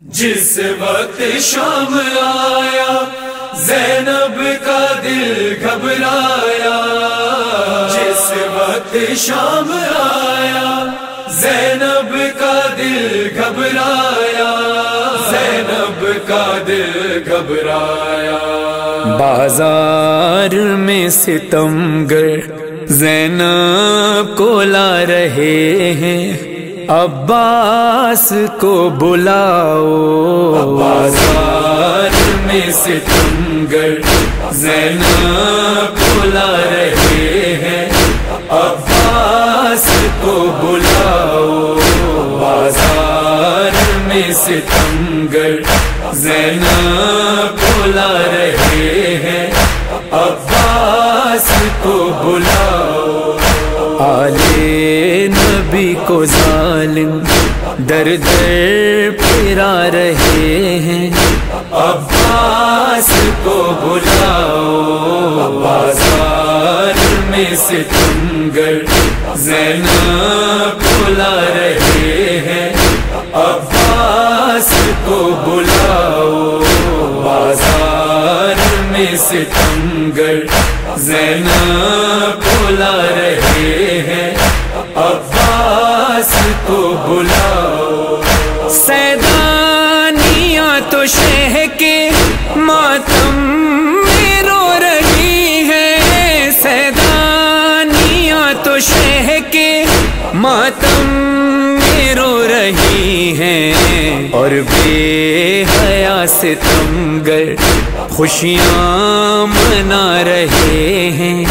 جس وقت شام آیا، زینب کا دل گھبرایا۔ جس وقت شام آیا، زینب کا دل گھبرایا۔ زینب کا دل گھبرایا۔ بازار میں ستم گر زینب کو لا رہے ہیں۔ عباس کو بلاؤ. بازار میں ستمگر زینب بلا رہے ہیں. عباس کو بلاؤ. بازار میں ستمگر زینب بلا رہے ہیں. عباس کو بلاؤ. آلے نبی کو ظالم در در پھرا رہے ہیں۔ عباس کو بلاؤ بازار میں ستمگر زینب بلا رہے ہیں۔ عباس کو بلاؤ بازار میں ستمگر زینب بلا رہے ہیں۔ کو بلاؤ۔ سیدانیاں تو شہ کے ماتم میں رو رہی ہے۔ سیدانیاں تو شہ کے ماتم میں رو رہی ہیں۔ اور بے حیا سے تم گر خوشیاں منا رہے ہیں۔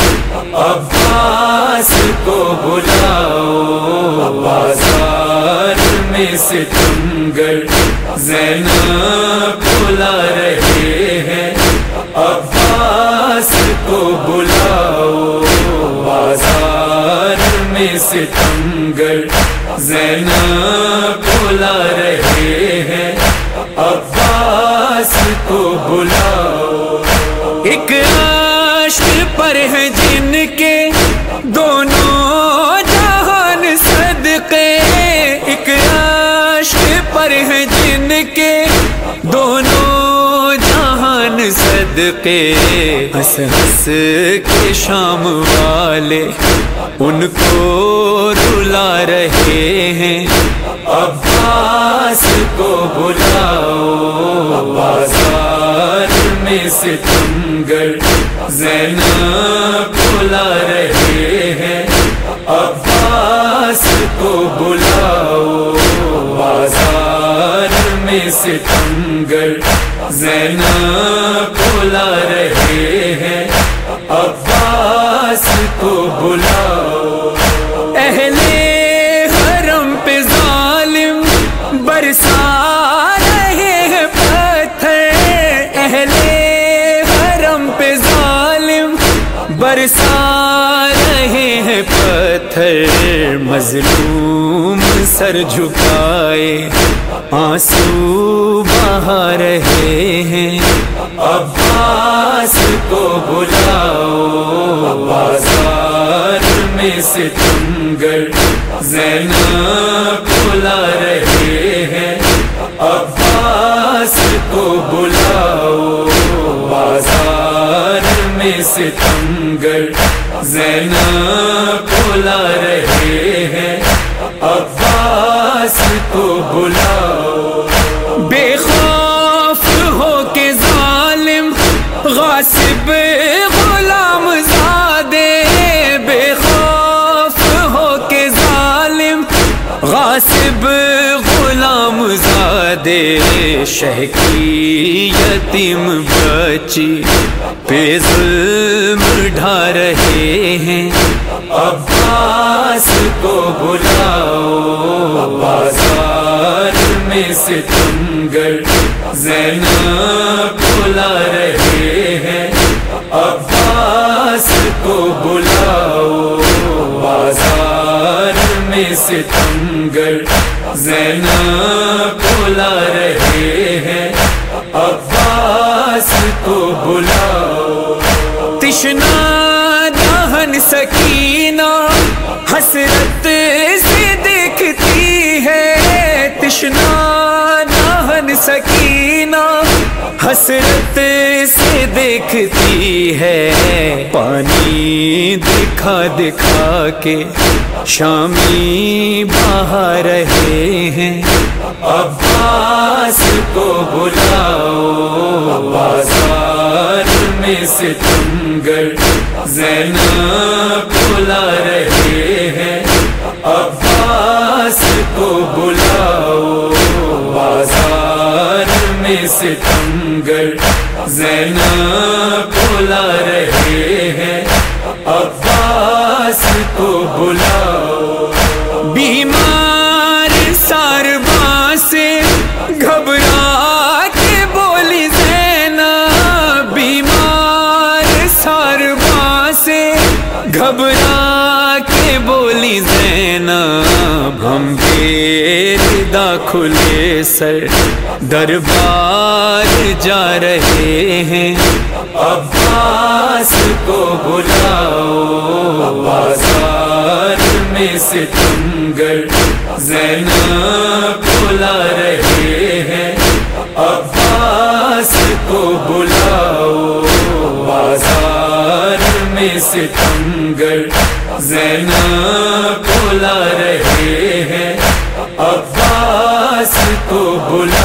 عباس کو بلاؤ، بازار میں ستمگر زینب بلا رہے ہیں۔ عباس کو بلاؤ، بازار میں ستمگر زینب بلا رہے کو بلاؤ۔ ایک عشق پر ہے جن کے دونوں جہان صدقے۔ ایک عشق پر ہے جن کے دونوں جہان صدقے۔ ہنس ہنس کے شام والے ان کو رلا رہے ہیں۔ عباس کو بلاؤ. بازار میں ستمگر زینب بلا رہے ہیں. عباس کو بلاؤ. بازار میں ستمگر زینب بلا رہے ہیں. عباس کو بلاؤ. رہے ہیں پتھر، مظلوم سر جھکائے۔ آنسو بہا رہے ہیں۔ عباس کو بلاؤ، بازار میں ستمگر زینب بلا رہے ہیں۔ عباس کو بلاؤ، بازار میں ستمگر زینب بلا رہے ہیں، عباس کو بلاؤ۔ بے خوف ہو کے ظالم، غاصب غلام زادے۔ بے خوف ہو کے ظالم، غاصب غلام زادے شہ کی یتیم بچی پہ ظلم ڈھا رہے ہیں۔ عباس کو بلاؤ بازار میں ستمگر زینب بلا رہے ہیں۔ عباس کو بلاؤ بازار میں ستمگر زینا بلا رہے ہیں، عباس کو بلاؤ۔ تشنا، دہن، سکینہ، حسرت سے دیکھتی ہے۔ تشنا، دہن حسرت سے دیکھتی ہے۔ پانی دکھا دکھا کے شامی بہا رہے ہیں۔ عباس کو بلاؤ۔ بازار میں سے تم گر زینب بلا رہے ہیں۔ عباس کو بلاؤ۔ میں سے تم بلا رہے ہیں۔ عباس کو بلاؤ۔ بیمار سارباں سے گھبرا کے بولی زینا بیمار سارباں سے گھبرا کے بولی زینا ہم دا کھلے سر دربار جا رہے ہیں۔ عباس کو بلاؤ۔ بازار میں سے تم زینب بلا رہے ہیں۔ عباس کو بلاؤ۔ بازار میں سے تم زینب بلا رہے ہیں۔ عباس کو بلاؤ۔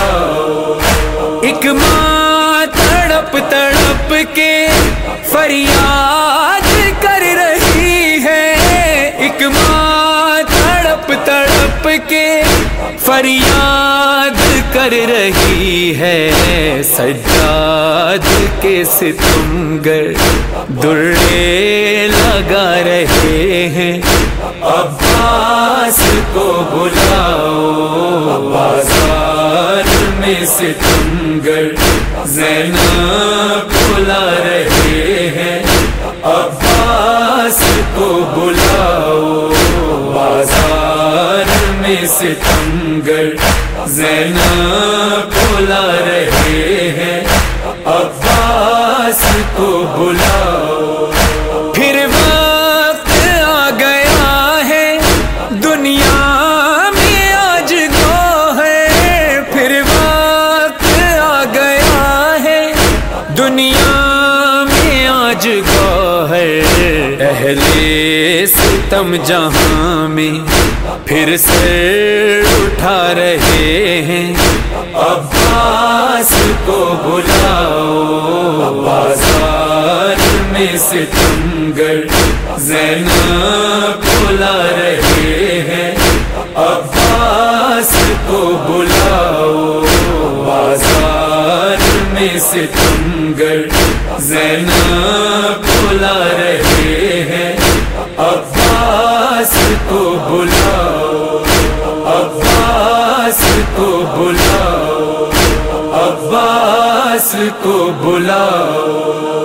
فریاد کر رہی ہے۔ ایک ماں تڑپ تڑپ کے فریاد کر رہی ہے۔ سجاد کے ستم گر درے لگا رہے ہیں۔ عباس کو بلاؤ۔ بازار میں سے گر زینب عباس کو بلاؤ۔ بازار میں سے تم گر بلا رہے ہیں۔ عباس کو بلاؤ۔ ستم جہاں میں پھر سر اٹھا رہے ہیں۔ عباس کو بلاؤ بازار میں سے گر زینب بلا رہے ہیں۔ عباس کو بلاؤ بازار میں سے تم گر زینب بلاؤ عباس کو بلاؤ عباس کو بلاؤ۔